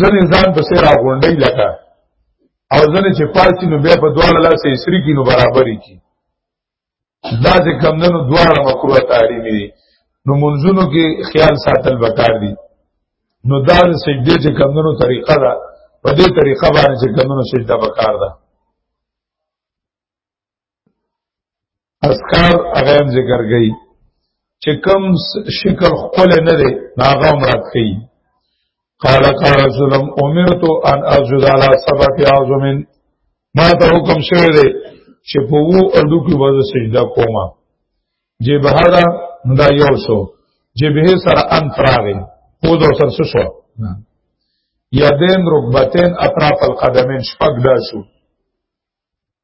ځنې ځان پسې را غونډی لکه او ځنې چې پاسی نو بیا په دواړه لاسه یې سری کی نو برابرې کی دا چې کمدنو دواړه مکروه تحریمي دي نو منځونو کې خیال ساتل بکار دي نو دا د سجدې چې کمدنو طریقه ده په دې طریقه باندې چې کمدنو سجده بکار ده اسکار هغه ذکر گئی چې کوم شکل خپل نه دی هغه مراد کوي قال قال رسول امرت ان اسجد على سبع اعظم ما ته حکم شوی دی چې په وو اډو کې وځ سجدا کوما جی بهدا دا یو شو جی به سره ان تراغي خو د سر څه شو یادین رکبتین اطراف القدمین شپږ دا شو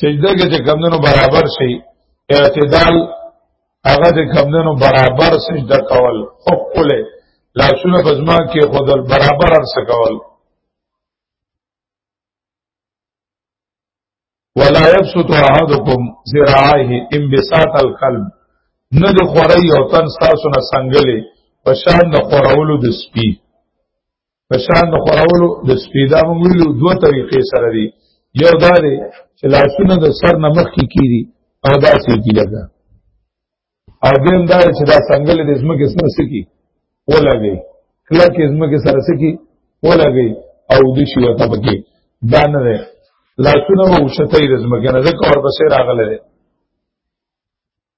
سجده کې چې کمندونو برابر شي اعتدال هغه د کمندونو برابر سجده کول او کوله لاسونه بزما کې خودل برابر ارس کول ولا يبسط احدكم ذراعه انبساط القلب نه د خوري او تن تاسو نه څنګهلې پشان د خورولو د سپي پشان د خورولو د سپیدا موږ ویلو دوه طریقې سره دي یو دا دی چې لاسونه د سر نه مخکې کیږي او دا سې کی لګا او دیم دا چې دا څنګه د زمکه سره سکی ولګي کله کې زمکه سره سکی ولګي او د شي وته پکې دا نه ده لاسونه مو شته د زمکه نه ځکه اور بسې راغله ده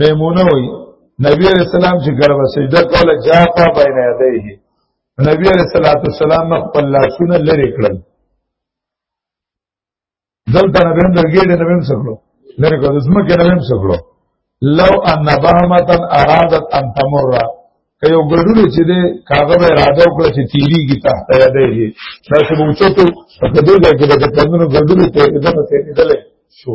میمونه وی نبی علیہ السلام چې کله سجده کوله جاتا بین یدیه نبی علیہ الصلوۃ والسلام خپل لاسونه لری کړل دلته نبی هم درګېډه نبی هم سکلو لری کړل زمکه نبی هم سکلو لو ان بهمتا ارادت ان تمر که یو ګډول چې دی کاغه به اراده وکړه چې تیریږي تحت یادې دي دا چې موږ چوتو په دې ځای کې د پندونو ګډول ته دغه ته کېدل شو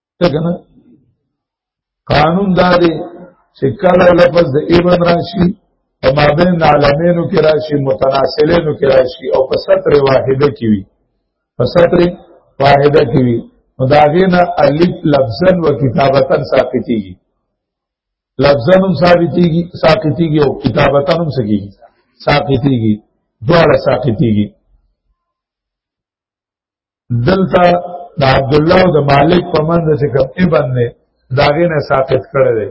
کنه قانون دا دی چې کله لفظ د ابن راشي په مابین عالمینو کې راشي متناسلینو کې راشي او په سطر واحده کې وي په سطر واحده کې وي نو دا غینا الف لفظا و کتابتا ساقطیږي لفظا هم ثابتیږي ساقطیږي او کتابتا هم سګي ساقطیږي دواړه ساقطیږي دلته د عبد الله او د مالک په منځ کې کوم ابن نه داغه نه ساقط کړی دی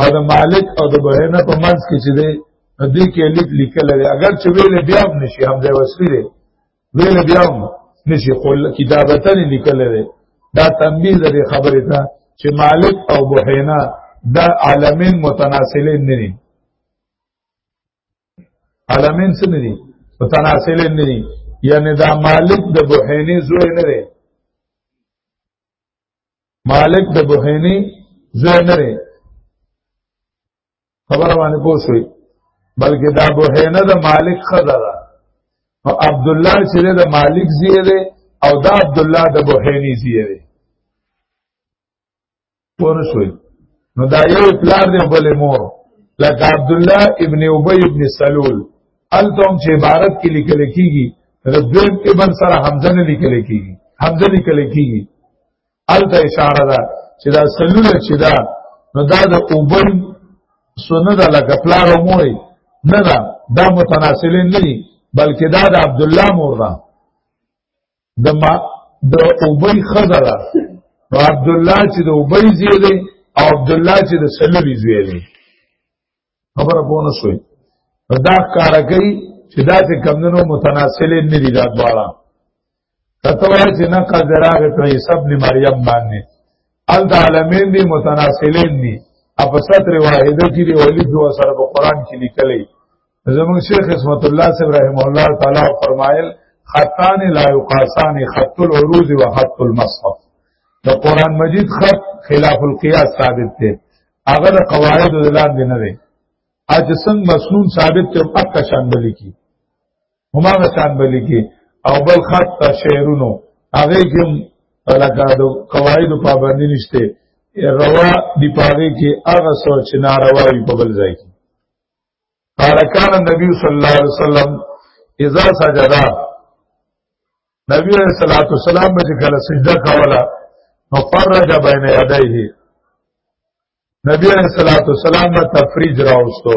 او د مالک او د بهنه په منځ کې چې دی نو دې کې لیک لیکل دی اگر چې ویل بیا هم نشي هم ځای وسلی دی ویل بیا هم نشي خو کتابتن لیکل دی دا تنبیه لري خبره ده چې مالک او بهنه دا عالمین متناسلین نه دي علمین څه نه دي متناسل نه دي یعنی دا مالک د بوحینی زوی نه دی مالک د بوحینی زوی نه دی خبره باندې پوه شوي بلکې دا بوحینه د مالک خزه ده او عبد الله چې د مالک زیه دی او دا عبد الله د بوحینی زیه دی پوه شوي نو دا یو پلار دی بلې مور لکه عبد الله ابن ابي ابن سلول التم چې عبارت کې لیکل کیږي ربویم ابن سره حمزه نه لیکل کیږي حمزه لیکل کیږي الته اشاره ده چې دا سلول چې دا نو دا د اوبن سونه ده لکه پلار مور نه ده دا متناسلین نه دي بلکې دا د عبد الله مور ده د ما د ابي خزره نو عبد الله چې د ابي زی دی او عبد الله چې د سلمي زی دی خبره پونه شوې دا کار کوي چې دا چې کمندونو متناسل نه دي دا دواړه کته وایي چې نه قدرغه ته حساب لمریم باندې انت عالمین دی متناسلین دی اپ ستر واحده کې دی ولی دو سره په قران کې لیکلې زمون شیخ اسمت الله صاحب رحم الله تعالی فرمایل خطان لا یقاسان خط العروض و خط المصحف د قران مجید خط خلاف القياس ثابت دی هغه د قواعد دلان دی نه دی اج څنګه مسنون ثابت ته اکه شان بلی کی هماغه شان بلی کې او بل خط ته شعرونو هغه کې لکه د قواعد پابندی نشته روا دی پاره کې هغه سوچ ناروا وي په بل ځای کې قال كان النبي صلى الله عليه وسلم اذا سجد نبی علیہ الصلوۃ والسلام به کله سجده کوله نو فرج بین یدیه نبی علیہ الصلوۃ والسلام به تفریج راوستو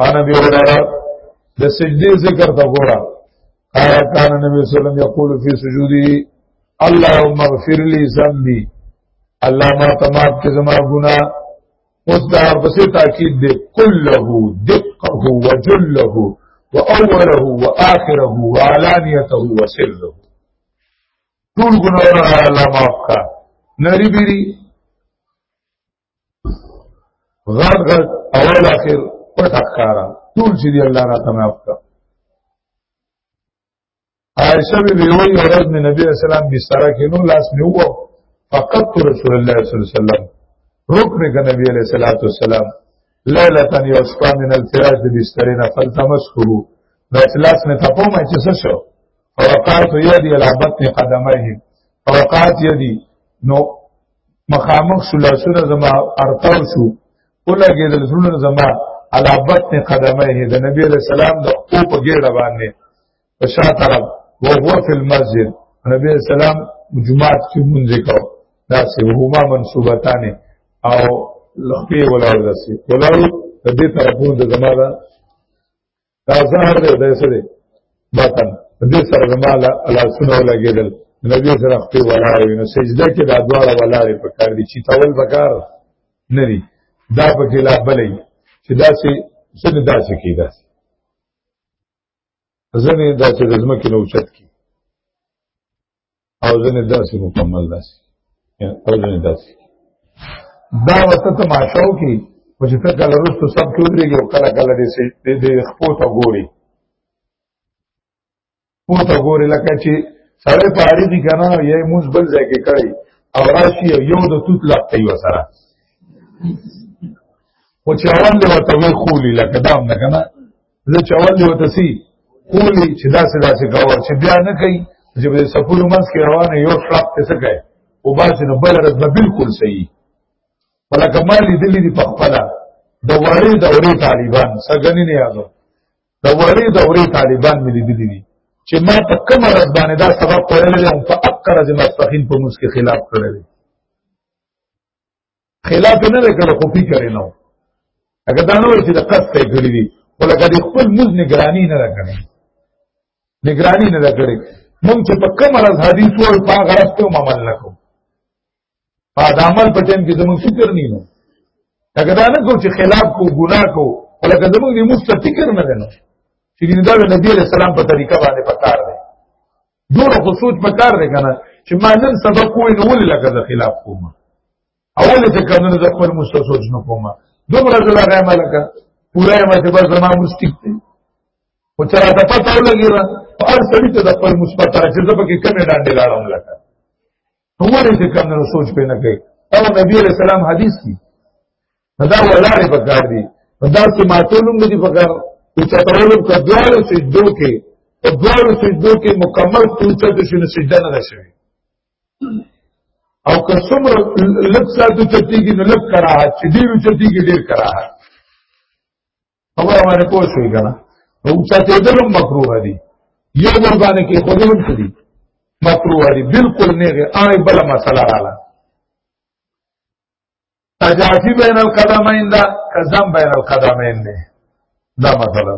ان ابي هريره د سجدي ذکر ته ګوره قال كان النبي صلى الله عليه وسلم يقول في سجوده اللهم اغفر لي ذنبي الله ما تمام کې زما ګنا اوس دا پسې تاکید دې كله دقه وجله واوله واخره وعلانيته وسره ټول ګناهونه الله معاف کا نری بیری غټ غټ اول اخر پټ اخکارا ټول چې دی الله را تمام کا عائشہ بی بی وی ورځ می نبی رسول الله بستر کې نو لاس می وو فقط رسول الله صلی الله علیه وسلم رکن کا نبی علیہ الصلوۃ والسلام لیلتا یوسفا من الفراش دی بسترینا فلتمسکو نو اخلاص می تپو ما چې څه شو فوقات یدی العبتن قدمه فوقات یدی نو مخامخ شو لاسونه زما ارتاو شو ولګې د لسونو زما علابت نه قدمه د نبی علیہ السلام د خپل په ګډه باندې په شا طرف وو هو په مسجد نبی علیہ السلام جمعات کې مونږ کو دا سه هما منصوبتان او لخپې ولاو داسې ولاو د دې طرفونو د زما دا زهر دی دا څه دی متن دې سره زما الله سنو لګېدل نبی سره خپل ولاړې نو سجده کې دا دواړه ولاړې په کار دي چې تول بکار نه دي دا په کې لا بلې چې دا سي سن دا سي کې دا سي ځنه دا چې زما کې نو چت کې او ځنې داسې مکمل داسې او ځنې داسې دا وته تماشاو کې او چې تک کله رستو سب کې ودرېږي او کله کله دې سي دې خپو ته ګوري خپو ته ګوري لکه چې سړی په اړې دي کنه یې موږ بل ځای کې کړی او راشي یو د توت لپټي وسره او چې اول له وته وی خولي لکه دام نه کنه زه چول دی وته سی کولی چې داسې داسې کاوه چې بیا نه کوي چې په سپورو منځ کې روانه یو شلاپ ته څه کوي او باز نه بل رد به بالکل صحیح ولکه ما لیدلی دی په خپل د وړې دورې طالبان سګنی نه یادو د وړې دورې طالبان مې لیدلی دي چې ما په کوم رد باندې دا سبب پرلې او په اکثر از مستقیم په موږ کې خلاف کړل خلاف نه وکړو خو فکر یې نو هغه دا نه وایي چې د قصد یې کړی دی ولکه د خپل مز نگرانی نه راکړي نگرانی نه راکړي مونږ چې په کوم راز حدیث ور په غرض ته عمل نکو په عمل په ټیم کې زموږ فکر نه نو هغه دا نه کو چې خلاف کو ګناه کو ولکه زموږ د مست فکر نه نه چې دا د نبی علیہ السلام په طریقه باندې پکار دی دور خو سوچ په کار دی کنه چې ما نن سبا کوی نو ولې لکه د خلاف کوم اول چې کوم نه د خپل مست سوچ نه کوم دومره زړه راغی ملکه پوره ما چې بس زما مستیک دی او چې راته پته ولګی را هر سړي ته د خپل مثبت راځي چې زه پکې کمې ډانډې لاړم لکه نو ولې چې کوم نه سوچ پې نه کوي او نبی علیہ السلام حدیث کی دا ولاره پکار دي دا چې ماتولم دي پکار چې چتولم کډوالو چې دوکې په دوارو سجدو کې مکمل توچه د شنو سجده نه شوی او که څومره لږ ساتو چتیږي نو لږ کراهت چې ډیر چتیږي ډیر کراهت خبره باندې پوه شوې کنه او چاته دلم مکروه دي یو بل باندې کې خو دلم څه دي مکروه دي بالکل نه غي آی بل مسله رااله تجافی بین القدمین دا کزم بین القدمین نه دا مسله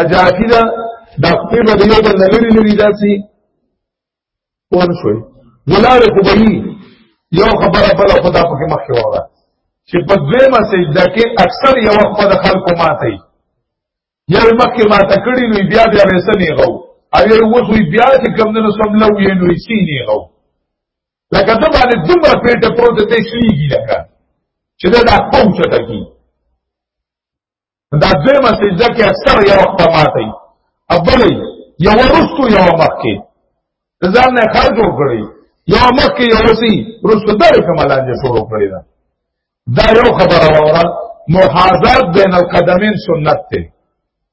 اجاتی دا د خپل د یو بل لری لری داسي پون شوي ولاره خو به یو خبره بل خدا پکې مخکې وره چې په دویمه سجده کې اکثر یو وخت د خلکو ماته یو مخکې ماته کړی نو بیا بیا وسه نه غو او یو وخت بیا چې کم نه سم لو یې نو یې سینې غو لکه ته باندې دومره پیټه پروت ته شلیږي لکه چې دا پوهچته کی دا دویمه سجده کې اکثر یو وخت ماتي ابلې یو ورستو یو مخکې ځان نه خرج وکړي یو مخکې یو وسی رسو دغه کمالان یې شروع کړی دا دا یو خبره وره محاذات بین القدمین سنت ته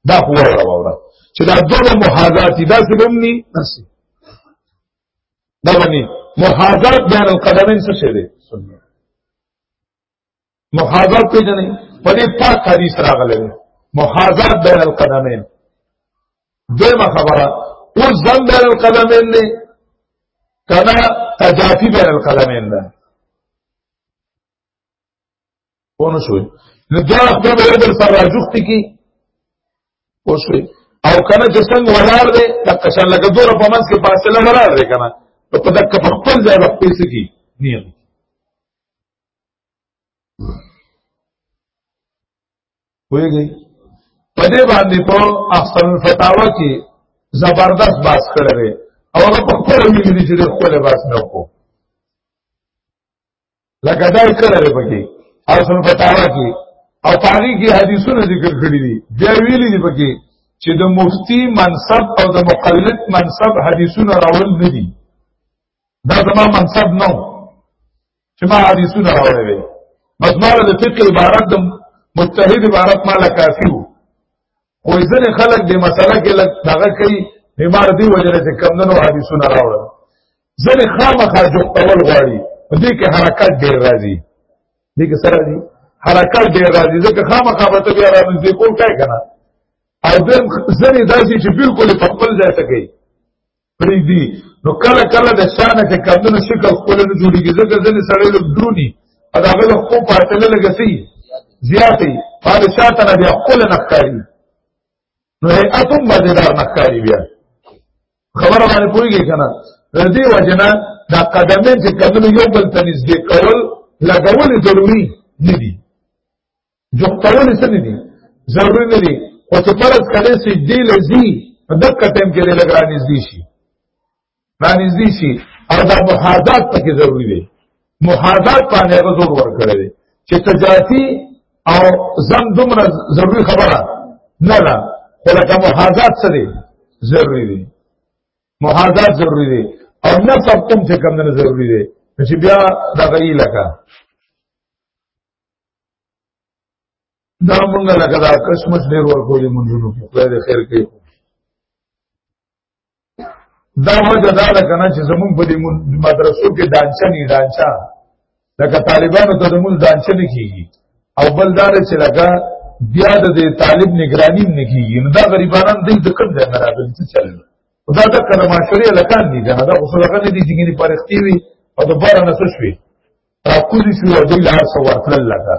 دا خو وره وره چې دا دوه محاذات دا څه بمني نسی دا باندې محاذات بین القدمین څه شه دي سنت محاذات پیژنې په دې پاک حدیث راغلی محاذات بین القدمین دیمه خبره او زم بین القدمین دی کنا تجافی بین القدمین ده پونه شوی نو دا خپل به در سره راځوختی کی پوه شوی او کنه چې څنګه ولار دی د قشن لګ دوره په منځ کې فاصله مرار دی کنه په دک په خپل ځای په پیسې کی نیغ ویږي په دې باندې په احسن فتاوا کې زبردست باس کړی او هغه په خپل ویلي چې خپل باس نه کو لکه دا کړی پکې احسن فتاوا کې او پاری کې حدیثونه ذکر کړی دي بیا ویلي دي پکې چې د مفتی منصب او د مقلد منصب حدیثونه راول نه دي دا زما منصب نه چې ما حدیثونه راوړې وي بس ما د فقه عبارت د مجتهد عبارت ما لا کافي وو خو ځینې خلک د مسله کې لږ دغه کوي بیمار دی وجره چې کم نه حدیثونه راوړل ځینې خامخا جوړول غواړي دې کې حرکت ډیر راځي دې کې سره دي حرکت ډیر راځي ځکه خامخا به ته بیا راځي کول کای کنه او ځینې داسې چې بالکل په خپل ځای ته کوي پریدي نو کله کله د شانه چې کمونه شکل خپل نه جوړیږي ځکه ځنې سړی لږ درونی او هغه له خو په اتل لګسي زیاتې هغه شاته نه بیا خپل نه ښکاري نو هیئت هم مزیدار نه ښکاري بیا خبره باندې پوهیږي که نه د دې وجه نه دا قدمین چې کمونه یو بل ته نږدې کول لګول ضروري نه دي جوختول څه نه دي ضروري نه دي او چې فرض کړي سي دی لذي په دغه ټیم کې لږ رانږدې شي رانږدې شي او دا محاذات پکې ضروري دي محاذات باندې غزور ورکړي دي چې تجاتی او زم دومره ضروري خبره نه ده خو لکه محاذات څه دي ضروري دي محاذات ضروري دي او نه سب کوم چې کم نه ضروري دي چې بیا دا غي لکه دا مونږ لکه دا کشمش ډیر ورکولې مونږونو کې خدای دې خیر کوي دا وجه دا ده کنه چې زمونږ په دې مدرسو کې دانچا نه دانچا لکه طالبانو ته زمونږ دانچا نه کیږي او بل دا چې لکه بیا د دې طالب نگرانی نه کیږي نو دا غریبانان دې د کوم ځای نه راځي چې چل دا د کلمه شریعه لکان دي دا خو څنګه نه دي چې ګني پرختي وي او د بار نه څه شوي را کوزي شو او دوی لار سو ورتلل لکه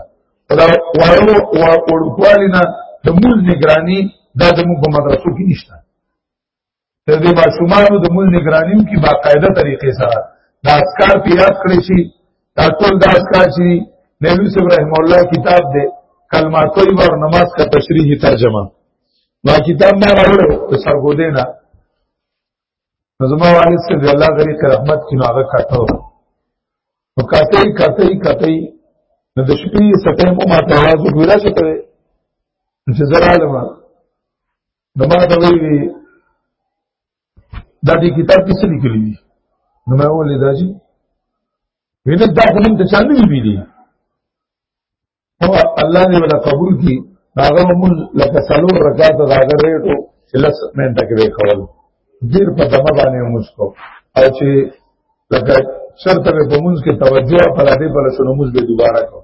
دا وایو او اورکوالي نه د مول نگرانی دا د موږ په مدرسو کې نشته د دې ماشومانو د مول نگرانی کې باقاعده طریقې سره دا اسکار پیاد کړی شي دا ټول دا اسکار شي نبی صلی رحم الله کتاب دی کلمات طیبه او نماز کا تشریحی ترجمه ما کتاب ما راوړو سرګودینا زما والد سے دی الله غری ته رحمت کینو هغه کاټو نو کاټي کاټي کاټي نو د شپې سټه مو ما ته आवाज وګورا چې ته چې زرا لما نو ما ته وی دا دې کتاب کې څه لیکلي دي نو ما ولې دا چې وینم دا خو موږ ته چا نه ویلي هو الله دې ولا قبول کړي هغه موږ لکه څلور رکعات دا هغه ریټو چې لس منټه کې وکول ډیر په دمه باندې موږ کو او چې لکه شرطه په موږ کې توجه پر دې پر شنو موږ به دوباره کو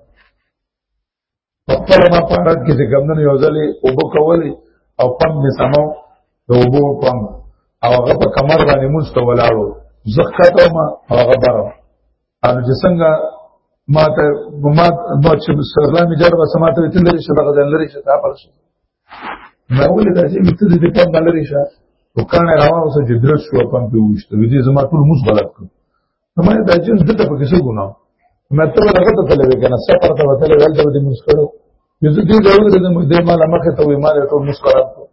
په خپل ما پارت کې چې ګمنن یو ځلې او بو کولې او پم می سمو د وبو پم او هغه په کمر باندې موږ ته ولاړو زخته ما هغه بارو ان چې څنګه ما ته ما ما چې سره مې جار بس ما ته تل لري شته غزل لري شته په شي نو ولې دا چې مته دې په بل لري شته وکانه راو اوس چې درس شو په پم پیوښت وې دې زما ټول موږ غلط کړ نو ما دا چې دته په کې څه ګناه مې ته هغه ته تلوي کنه سفر ته وتلې ول ته دې موږ کړو یو څه دې ضرور دې موږ دې مال مخه ته وې مال ټول موږ خراب کړ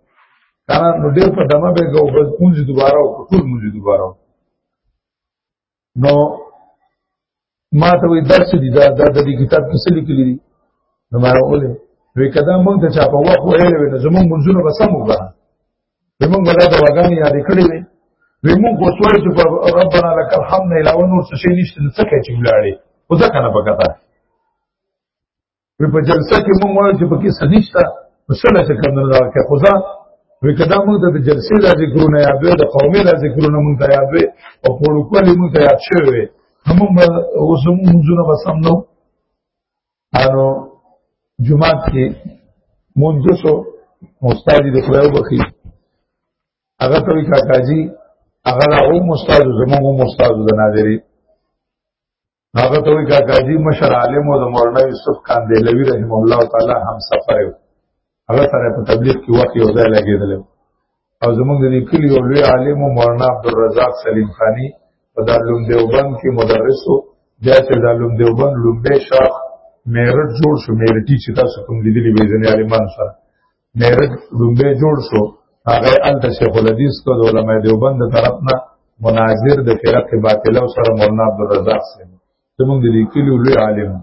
کنه نو ډېر په دمه به ګو بس موږ دوباره او ټول موږ دوباره نو ما ته وی درس دي دا د دې کتاب کې څه لیکلي دي نو ما راولې وی کدا موږ ته چا په وخت ویل وی نو زموږ منځونه به سم وګړه زموږ ولا د وګانی یاد کړی وی وی موږ خو سوال چې ربنا لك الحمد الا ونور څه شي نشته څه کوي چې ولاړې وځه کنه پکته وی په جلسه کې مونږ وایو چې پکې سنشتہ مسله چې کوم نه راکې خو ځا وی کدا مونږ د جلسې د ذکرونه یادوي د قومي د ذکرونه مونږ ته یادوي او په لوکل مونږ ته یاد شوی هم اوس مونږونه بسم نو انو جمعه کې مونږ دوسو مستاج د خدای وبخي هغه ته وی کاکاجی هغه راو مستاج زموږ مستاج د ناظری هغه ته وی کاکا جی مشر عالم او د مولانا یوسف کاندیلوی رحم الله تعالی هم سفر یو هغه سره په تبلیغ کې وخت یو ځای لګیدل او زمونږ د کلی یو لوی عالم مولانا عبدالرزاق سلیم خانی په دارلوم دیوبند کې مدرس و بیا چې دارلوم دیوبند لومبه شاخ میرټ جوړ شو میرټی چې تاسو کوم لیدلی به ځنې عالمان سره میرج رومبه جوړ شو هغه ال د شیخ الحدیث کو علماء دیوبند طرف نه مناظر د فرق باطله سره مولانا عبدالرزاق سره زمونږ د لیکلي لوی عالم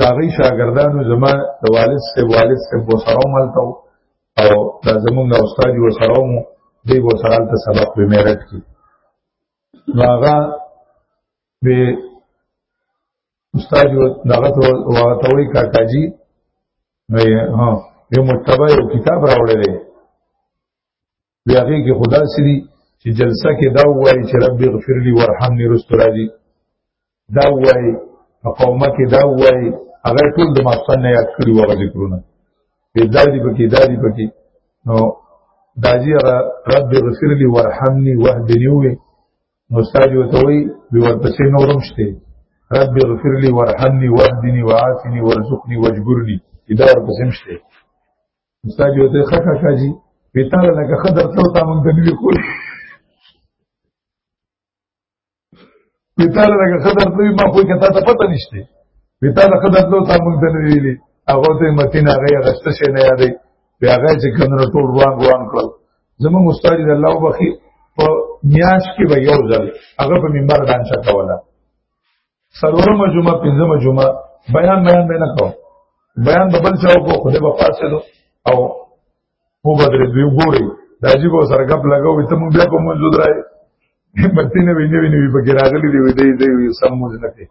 دا غي شاګردانو زما د والد سره والد سره په سره ملته او دا زمونږ استاد و سره مو دی و سره ته سبق به میرج کی نو هغه به استاد یو دغه ته وغته وی کاکا جی نو ها یو متبع یو کتاب راوړی دی بیا هغه کې خدا سری چې جلسه کې دا وایي چې رب اغفر لي وارحمني رستو راځي دا وایي په قومه کې دا وایي هغه ټول د ماستان نه یاد کړی وغه ذکرونه دې دادی پکې دادی پکې نو داجی هغه رب اغفر لي وارحمني واهدني وي نو استاد یو ته وی وی ورپسې نورم شته رب اغفر لي وارحمني واهدني وعافني وارزقني واجبرني دا ورپسې مشته استاد یو ته خکا کاجی په تعالی لکه خضر څو تا مونږ ته نیو کول په تعالی لکه خضر څو ما خو کې تا ته پته نشته په تعالی خضر څو تا مونږ ته ویلي هغه ته متین هغه غشته شي نه یادې بیا هغه چې کمنو ټول روان روان کړل زمو مستعد الله وبخي په میاش کې به یو ځل هغه په منبر دانشه کوله سرورم جمعه پنځم جمعه بیان بیان به نه کو بیان به بل چاو کو خدای په پاسه دو او هو بدرې دوی ګوري دا جی کو سرګپ لګاو ته مونږ بیا په مونږ درای مته نه ویني ویني په کې راغلي دی دی دی سم مونږ نه کې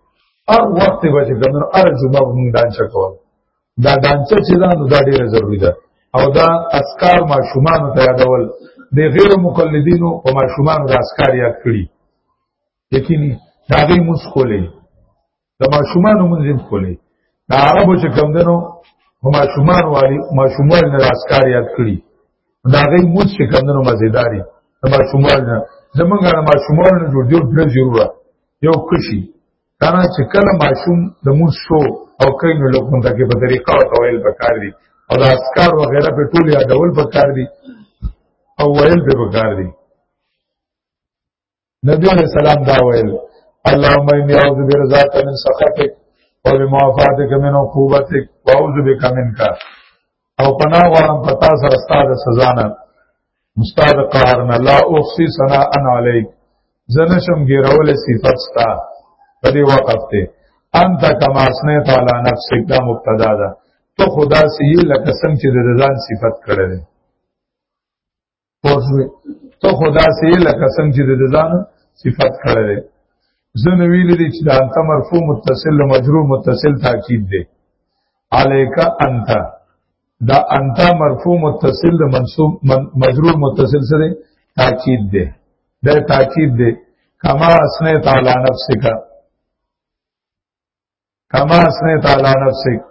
هر وخت به چې ګمر ار جمعه مونږ دانشه کوله دا دانچه چې دا نو دا ډیره ضروری ده او دا اسکار ماشومان ته یادول د غیر مقلدینو په ماشومان د اسکار یاد کړي یقیني دا غي موږ کولې د ماشومان موږ زم کولې دا عربو چې کم دنو په ماشومان والی ماشومان د اسکار یاد کړي دا غي موږ چې کم دنو مزیداری د ماشومان نه زمونږه د ماشومان نه جوړ دی ډیر ضروره یو کشي کانا چې کله ماشوم د مون شو او کینو لوګون ته کې په طریقه او تویل پکار دي او د اسکار و غیره په ټول یادول پکار دي او ویل به پکار دي نبی علیہ السلام دا ویل اللهم انی اعوذ برضاک من سخطک و بمعافاتک من عقوبتک و اعوذ بک منک او پناه غواړم په تاسو سره ستاسو سزا نه مستاد قهر نه لا اوخسی سنا ان علیک زنه شم ګیرول صفات ستا په دې وخت ته انت کما اسنه تعالی نفسک دا مبتدا ده تو خدا سی لکه څنګه چې د ځان صفت کړل پوښوي ته خدا سي لکه څنګه چې د ځان صفات کړل زه نو ویل دي چې د انت مرفوع متصل مجرور متصل تاکید دی الیک انت دا انت مرفوع متصل منصوب مجرور متصل سره تاکید دی دا تاکید دی کما اسنه تعالی نفسک کما اسنه تعالی نفسک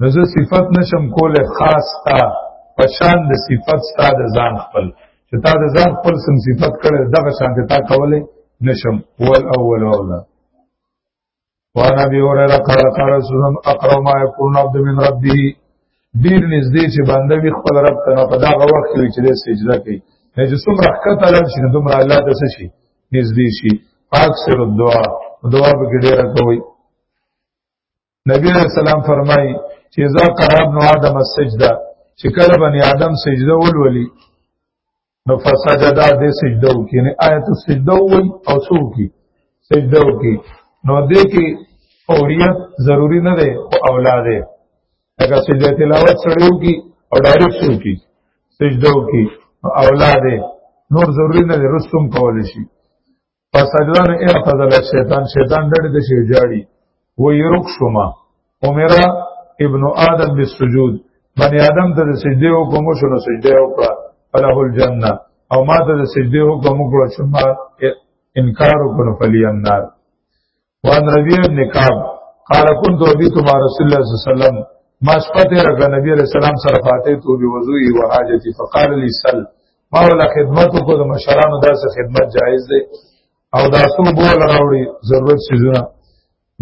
نو زه صفت نشم کوله خاص تا پشان د صفت ستا د ځان خپل چې تا د ځان خپل سم صفت کړي دغه شان ته تا کولې نشم هو الاول اولا وان ابي هريره قال قال رسول الله اقرا ما يكون عبد من ربه ډیر نږدې چې باندې وي خپل رب ته په دغه وخت کې چې سجده کوي نه چې څومره حقته لږ شي دومره الله ته شي نږدې شي اکثر الدعاء دعا به ډیره کوي نبی علیہ السلام فرمایي چې اذا قرب نو ادم السجده چې کله بنی آدم سجده ولولي نو فسجدا دې سجده وکي نه آیت السجده وي او سو کی سجده وکي نو دې کې اوریت ضروری نه ده او اولاد لکه سجده تلاوت سړیو کی او ډایرکټ شو کی سجده کی اولاد نور ضروری نه رسوم کول شي پس سجده نه اعتذر شیطان شیطان ډډ د شی جاړي و يرک شما عمره ابن آدم بالسجود بنی آدم ته سجده حکم شو نو سجده وکړه فله الجنه او ما ته سجده حکم وکړه شما انکار وکړ فلی النار وان ربيع بن كعب قال كنت ابيت مع رسول الله صلى الله عليه وسلم ما شپته رکړه نبی عليه السلام سره فاتح تو به وضوئي وحاجتي فقال لي سل ما ولا خدمت کو د مشرانو داسې خدمت جائز دی او دا څو بول راوړي ضرورت شي زونه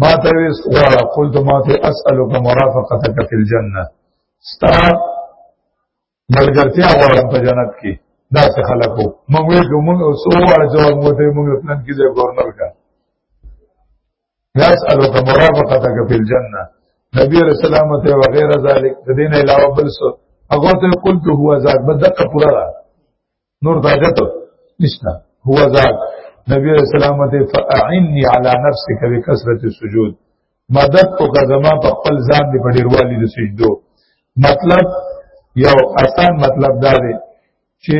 ما ته ویس غواړه قلت ما ته اسالک مرافقتک فی الجنه ستا ملګرتیا غواړم په جنت کې دا څه خلکو موږ یو موږ سو وړ جواب مو ته موږ پلان کې ځای ګورنر کا یاس الو کوم مرافقه تک په جنت نبی رسول الله ته وغیرہ ذلک د دین علاوه بل څه هغه ته قلت هو ذات بدقه پورا نور درجه ته نشته هو ذات نبی علیہ السلام ته فاعنی علی نفسک بکثرت السجود مدد کو کا زما په خپل ځان دی په ډیروالي د سجدو مطلب یو آسان مطلب دا دی چې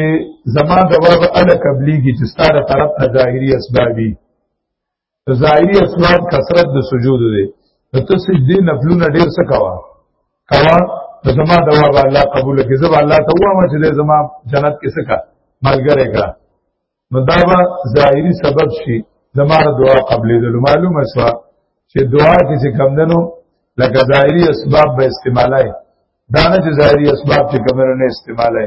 زما د وغه ال قبلي کی چې ستاره طرف نه ظاهري اسبابي ظاهری اسباب کثرت د سجود دی نو ته سجدي نفلونه ډیر څه کوا کوا زما دوا به الله قبول کړي زما الله ته وایم چې زما جنت کې څه کا ملګری کا نو دا به ظاهری سبب شي زما دعا قبلې ده معلومه شو چې دعا کې څه کم دنو لکه ظاهری اسباب به استعمالای دا نه چې ظاهري اسباب چې کمر نه استعماله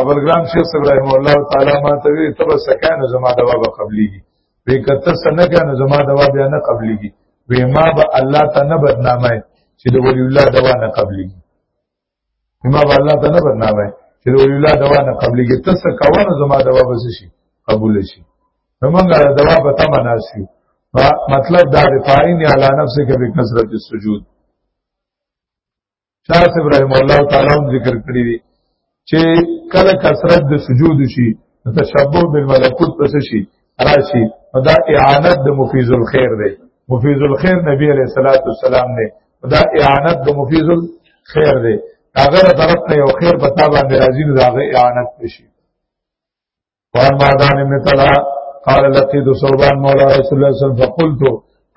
ابل ګرام شیخ ابراهیم الله تعالی ما ته وی تب سکان زما دوا به قبليږي وی کته سنه کنه زما دوا بیا نه قبليږي وی ما به الله ته نه بدنامه چې د ولی الله دوا نه قبليږي ما به الله ته نه بدنامه چې د ولی الله دوا نه قبليږي ته سکاونه زما دوا به شي قبول شي موږ دا دوا په تمه ناشو مطلب دا د فاین علی نفسه کې به کثرت السجود شاه صاحب رحم الله تعالی هم ذکر کړی دی چې کله کثرت د سجود شي تشبه بالملکوت پس شي راشي دا اعانت د مفیز الخير دی مفیز الخير نبی علیہ الصلوۃ والسلام دی دا اعانت د مفیز الخير دی هغه طرف نه یو خیر په تابع باندې راځي دا اعانت شي وان ما دان ابن طلحه قال لقيت صوبان مولا رسول الله صلى الله عليه وسلم فقلت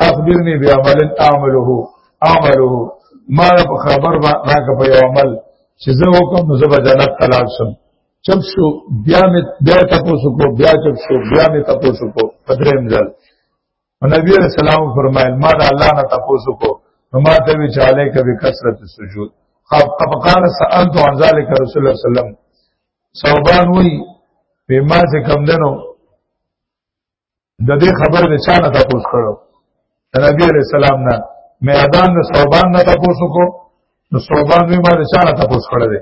اخبرني بعمل اعمله اعمله ما په خبر راکه په یو عمل چې زه وکم نو زه به جنت تلل شم چپ شو بیا می بیا تاسو کو بیا چپ شو بیا می تاسو کو پدریم ځل او نبی علیہ السلام فرمایل ما د الله نه تاسو کو نو ما ته وی چاله کوي کثرت سجود خب قال سالت عن ذلك رسول الله صلی الله علیه وسلم صوبان وی په ما څه کم دنو د دې خبر د چانه تاسو کړو نبی علیہ السلام نه مې اذان صوبان نه تاسو کو نو صوبان وی ما د چانه تاسو کړو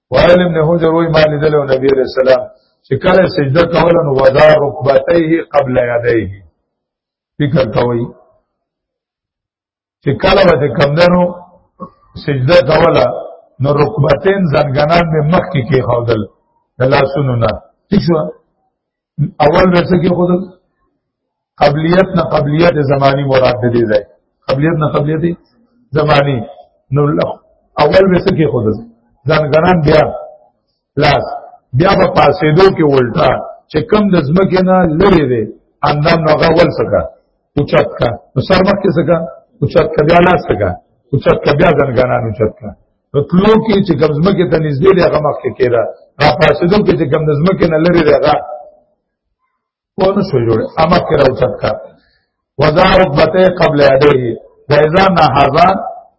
وائل ابن حجر وی ما لیدل او نبی علیہ السلام چې کله سجده کول نو وضع رکبتیه قبل یدیه فکر کوي چې کله به کمندنو سجده کوله نو رکبتین زنګنان به مخ کې کې خودل د لاسونو نه ٹھیک شو اول ورڅ کې خود قبلیت نه قبلیت زمانی مراد دی ځای قبلیت نه قبلیت زمانی نو اول ورڅ کې خود ځانګړان بیا لاس بیا په پاسېدو کې ولټا چې کم د زمکه نه لری دی اندام نو غول سکا اوچت کا نو سر مخ کې سکا اوچت کا بیا لاس سکا اوچت کا بیا ځانګړان اوچت کا په کلو کې چې کوم ځمکه ته نږدې دی هغه مخکې کېده را پاسېدو کې چې کوم ځمکه نه لري دی هغه ونه شو جوړ اما کې راوچت کا ودا رتبته قبل اډه دا اذا نه حزان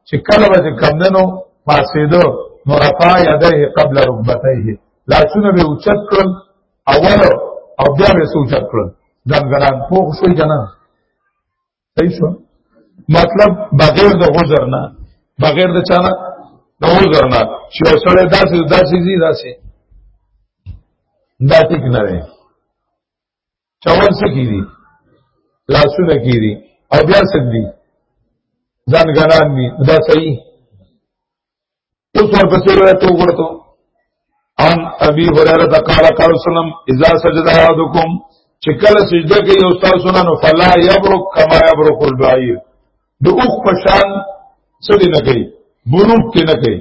چې کله به کوم دنو پاسېدو نو رفع یده قبل رکبته لاسونه به اوچت کړل اول او بیا به سوچت کړل دنګران پوښ شوی کنه صحیح شو مطلب بغیر د عذر نه بغیر د چا نه د عذر نه چې یو سړی داسې داسې زی داسې دا ټیک نه دی چول څه کیږي لاسونه کیږي او بیا څه دي ځان غنان دي دا صحیح اوس ورپسې روایت وګورئ ان ابي هريره قال قال وسلم اذا سجد احدكم چې کله سجده کوي او تاسو نه نو فلا يبرك كما يبرك البعير د اوخ په شان سړي نه کوي بروک ته نه کوي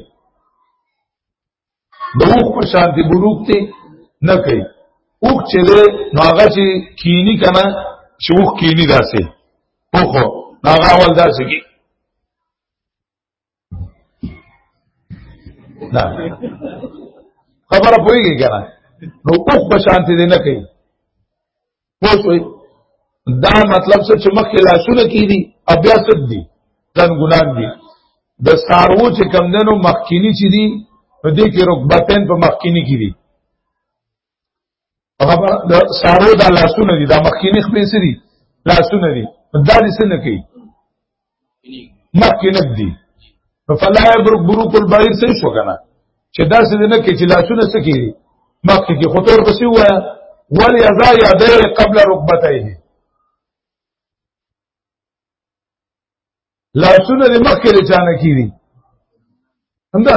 د اوخ په شان دي بروک ته نه کوي اوخ چې ده نو هغه چې کینی کنه چې اوخ کینی داسې اوخ هغه اول داسې کی نه خبره پوریږي کنه نو اوخ په شانتي دي نه کوي پوښوي دا مطلب څه چې مخکې لاسونه کی دي او بیا څه دي تن ګلان دي د سارو چې کم دنو مخکینی چې دي نو دې کې رکبتن په مخکینی کې دي هغه د سارو د لاسونه دي دا مخکینی خپې سری لاسونه دي دا دې څه نه کوي مخکې نه دي فلا يبرك بروك البعير څه شو کنه چې دا څه نه کوي چې لاسونه څه کوي مخکې کې خطور پسې وایا ول یزا یاده قبل رکبتایه لاسونه دې مخکې له چانه کیږي همدا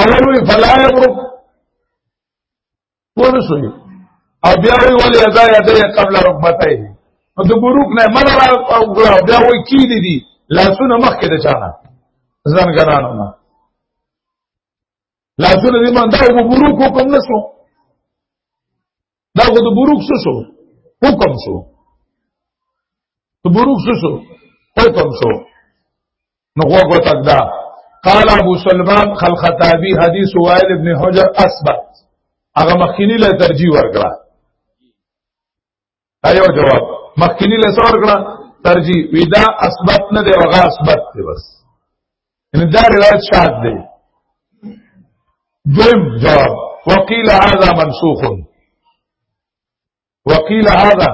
اول وی فلا یبرک پوه شوې او بیا وی ولې ادا یادې قبل رکبتای نو د بروک نه مر را او بیا وی کی دي دي لاسونه مخکې د چانه ځان ګرانو نه لاسونه دې باندې او بروک کوم نه شو دا خو د بروک څه شو حکم شو د بروک څه شو حکم شو نو هو تک دا قال ابو سلمان خل خطابی حدیث وائل ابن حجر اثبت هغه مخکینی له ترجیح ورکړه ایو جواب مخکینی له څور کړه ترجیح ودا اثبت نه دی هغه اثبت دی بس ان دا روایت شاد دی دویم جواب وقیل هذا منسوخ وقیل هذا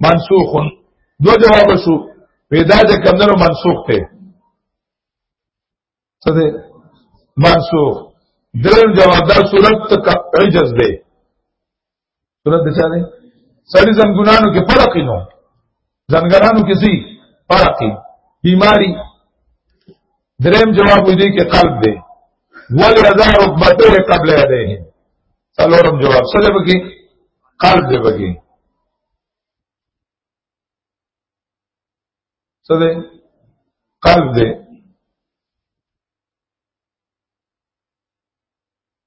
منسوخ دو جواب شو پیدا د کمندونو منسوخ ته څه دی منسوخ دریم جواب دا صورت عجز دی صورت د چا دی سړي زنګونانو کې فرق نو زنګرانو کې سي فرق بیماری دریم جواب وې دي کې قلب دی ول رضا رکبته قبل یده څلورم جواب سره بګي قلب دی بګي سره قلب دی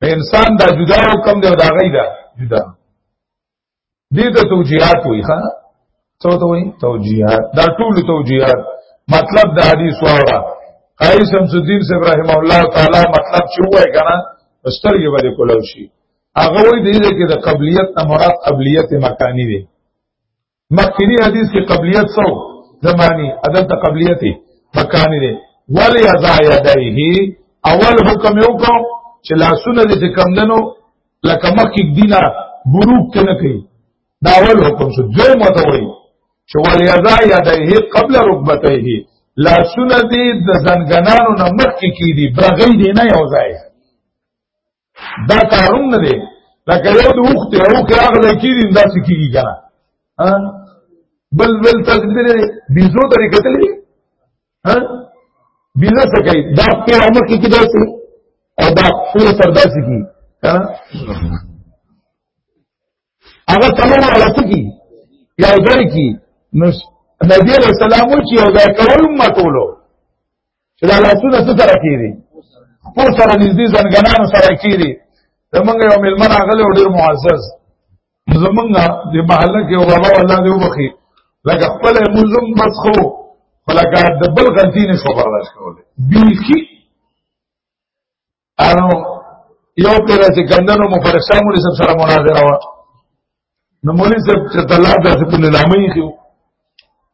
د انسان دا جدا حکم دی او دا غي دا جدا دې ته توجیهات وي ها څه ته وي توجیهات دا ټول توجیهات مطلب د حدیث وره قاری شمس الدین صاحب رحم الله تعالی مطلب چې وای کنه سترګې باندې کولو شي هغه وی دی چې د قبلیت نه مراد قبلیت مکانی دی مخکینی حدیث کې قبلیت سو زمانی عدم ته قبلیت مکانی دی ولی ازا یدایه اول حکم یو کو چې لاسونه دې کم دنو لکه مخکې دینه بروک ته نه کوي دا اول حکم شو دوی ماته وایي چې ولی ازا یدایه قبل رکبتیه لاسونه دې د زنګنانو نه مخکې کیدی برغې دې نه یو ځای دا کارون نه دی لکه یو د وخت یو کراغ لکیرین دا سکیږي کنه ها بل بل تقدیر بیزو ته کتل دي ها بیزو څه کوي دا په عمر کې کیدای شي او دا ټول سردار سکی ها هغه څلور واړه څه کی یو ځای کی نو نبی علیہ السلام و چې یو ځای کول ما ټولو چې دا لاسونه څه سره کیږي خپل سره نږدې زنګنانو سره کیږي زمونږ یو ملمه راغلی او ډېر معزز زمونږ د محله کې یو بابا الله دې وبخي لکه خپل ملزم بس خو لکه د بل غلطي نه شو برداشت کولی بیخي انو یو پیر چې ګندنو مفرسه مولوی صاحب سره مناظره وا نو مولوی صاحب چې طلاق داسې په نامه یې خو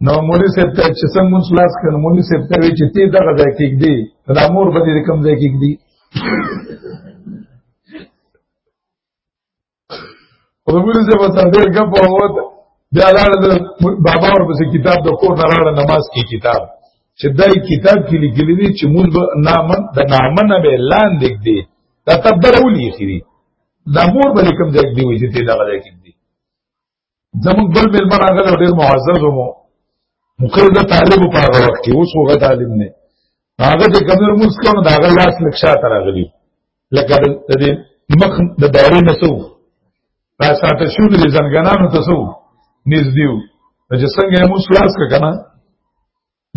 نو مولوی صاحب ته چې څنګه مونږ خلاص کړو مولوی صاحب ته وی چې تی دغه ځای کې دی دا مور به دې کم ځای کې دی او د ګوري زبر سره ډېر ګپ ووت بیا لاړ د بابا ور پسې کتاب د کور نه راړ نماز کې کتاب چې دای کتاب کې لیکلي دي چې مونږ به نامه د نامه نه به لاندې دي دا تبدل ولي خري دا مور به کوم ځای دی وځي ته دا غلې کې دي زموږ بل مېلمه راغلی ډېر معزز وو مقر د طالب په هغه وخت کې اوس هغه طالب نه هغه چې کمر موږ کوم دا هغه لاس لک شاته راغلی لکه د دې مخ د دایره نسو را ساته شو د زنګنانو تاسو نږدې و چې څنګه موږ خلاص کړه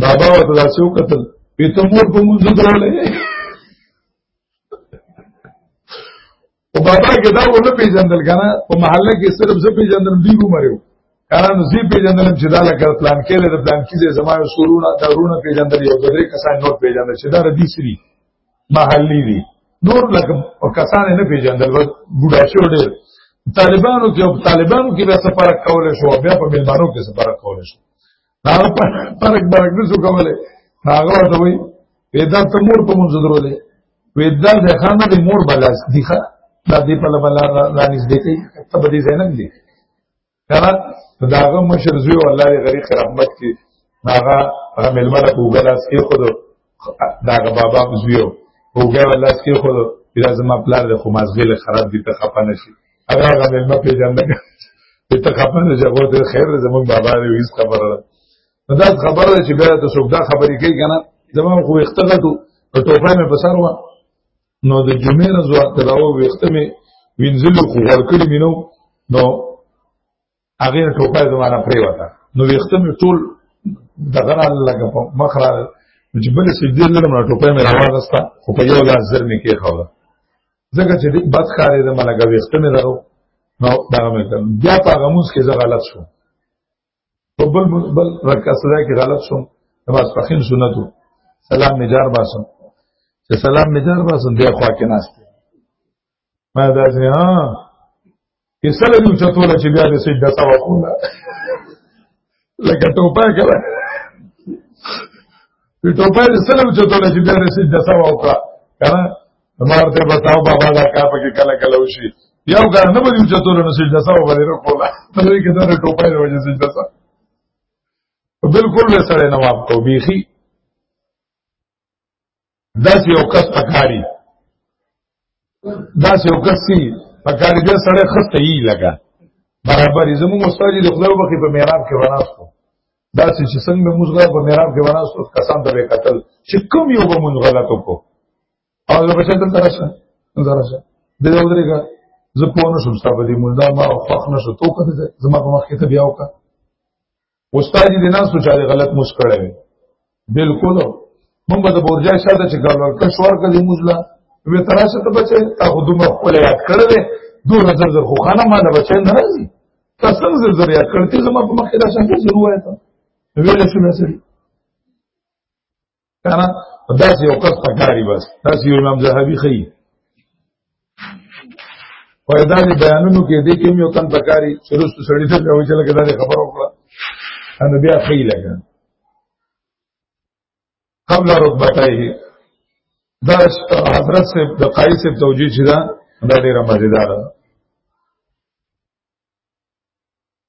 بابا ورته داسې وکتل په ته مور په مونږ درولې او بابا کې دا ونه پیژندل کنه په محله کې صرف زه پیژندل دی عمرو کله نو زی پیژندل چې دا لکه پلان کې له پلان کې زې زمایو سورونه دارونه پیژندل یو درې کسان نور پیژندل چې دا ردی سری محلي دي نور لکه کسان نه پیژندل و بوډا شو ډېر طالبانو کې طالبانو کې به سفر کول شو بیا په ملمانو کې سفر کول شو هغه په پرک برک نسو کوله هغه ورته وی پیدا ته مور په مونږ درولې وېدا د خانه د مور بلاس دی ښا د دې په لبل را نږدې کوي ته به دې زینب دی کنه داغه مشر زوی والله غریق رحمت کی هغه هغه ملمره په بلاس کې خود دا هغه بابا کوزیو وګړه لاس کې خو بیا زما پلار د خو مازغله خراب دي ته خپه نشي هغه هغه ملما پیژندل په ته خپه نه ځغو ته خیر زمون بابا دې هیڅ خبره ده نو دا خبره چې بیا ته څوک دا خبرې کوي کنه زما خو اختغټو په ټوپه مې بسر و نو د جمعې نه زو تراو وخت مې وینځلو خو ورکړې مينو نو هغه ټوپه زمانہ پریوته نو وختم ټول دغه لګه په مخ را چې بل سجدي لرم نو ټوپه مې راوغستا خو په یو لاس زر مې کې خوله ځکه چې دې بد خارې ده ملګه وختم درو نو دا مې کړ بیا په غموس کې زه غلط شوم په بل بل رکعه سره کې غلط شوم نماز پخین سنتو سلام مې جار باسم چې سلام مې جار باسم بیا خوا کې ناشته ما دا سي ها کیسه لګو چتول چې بیا د سجده سوا کوله لکه ټوپه کړه په ټوپه دې سلام چتول چې بیا د سجده سوا وکړه کنه مرته بتاو بابا دا کا پکې کله کله وشي یو ګر نه بده چتول نو سجده سوا باندې وکړه په دې کې دا ټوپه دې وجه سجده سوا بالکل وسره نه واپ کو بیخي داس یو کس پکاري داس یو کس سی پکاري بیا سره خسته یی لګا برابر زموږ استاد د خدای وبخي په میراب کې ورناستو دا چې څنګه موږ غلا په میراب کې ورناستو کسان ته وکتل چې کوم یو به موږ غلط وکړو او زه بچا دلته راشه دلته راشه د یو درګه زه په نو شم ستاسو دې موږ دا ما خوښ نشو تو کته زما په مخ کې ته بیا وکړه استاد دې نه سوچ علي غلط مس کړی وي بالکل موږ به د بورجای ساده چې ګل ورکړ شور کړي مزلا به تراشه ته بچي تاسو دومره خپل یاد کړل دوه نظر زر خو خانه ما نه بچي نه راځي تاسو زر زر یاد کړتي زما په مخ کې دا څنګه ضرورت ویل شو مې سړي کنه دا چې یو کس پکاري بس دا چې یو امام زهبي خي په دا دې بیانونو کې دې کې یو تن پکاري چې رسو سړی ته وایي چې لکه دا خبر وکړه ان بیا خي لګا قبل رتبتایه دا حضرت سے د قایص سے توجیه چې دا دا ډیره مزیدار ده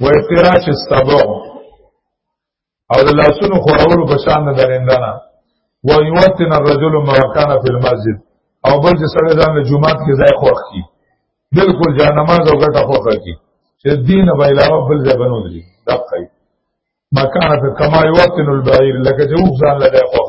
و افتراش السبع او د لاسونو خورولو په شان د درندنه و یوتن الرجل ما کان فی المسجد او بل چې سره ځان له جمعات کې ځای خوښ کی بالکل جا نماز او ګټه خوښ کی چې دین به علاوه بل ځای بنو دي دقه مکان فی کما یوتن البعیر لکه چې وځان له ځای خوښ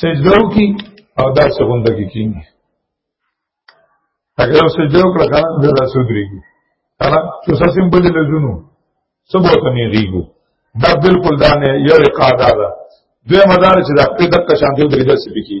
سجده کی او دا څنګه کې کینی هغه یو سجده وکړه کنه دا داسې ودرېږي کنه چې څه سیمبل لزونو څه به ته نیږو دا بالکل دا نه یو قاعده ده دوی مدار چې دا په دقه شان دی درې داسې بکی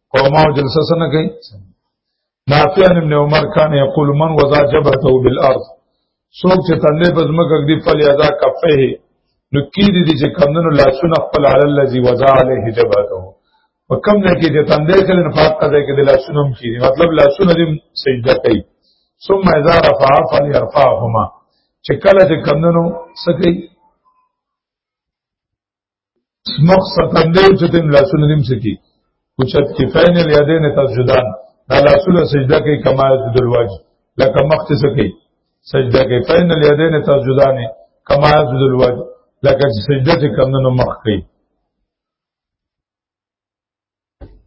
قومه جلسه سره کوي نافع عن ابن عمر کان یقول من وضع جبهته بالارض څوک چې تندې په ځمکه کې فل یذا کفه نو کې دي چې کمندونو لاسونه خپل علی الذی وضع علیه جبهته په کم نه کې چې تندې کله نه پات ده کې د لاسونو هم کې مطلب لاسونه دې سجده کوي ثم اذا رفع فليرفعهما چې کله چې کمندونو سکی سمخ سکندیم چې تم لاسونه نیم سکی اوچت کفین الیدین تسجدان دا لاسونه سجده کوي کما یسجد الواجب لکه مخ ته سکی سجده کوي فین الیدین تسجدان کما یسجد الواجب لکه چې سجده ته کمنو مخ کوي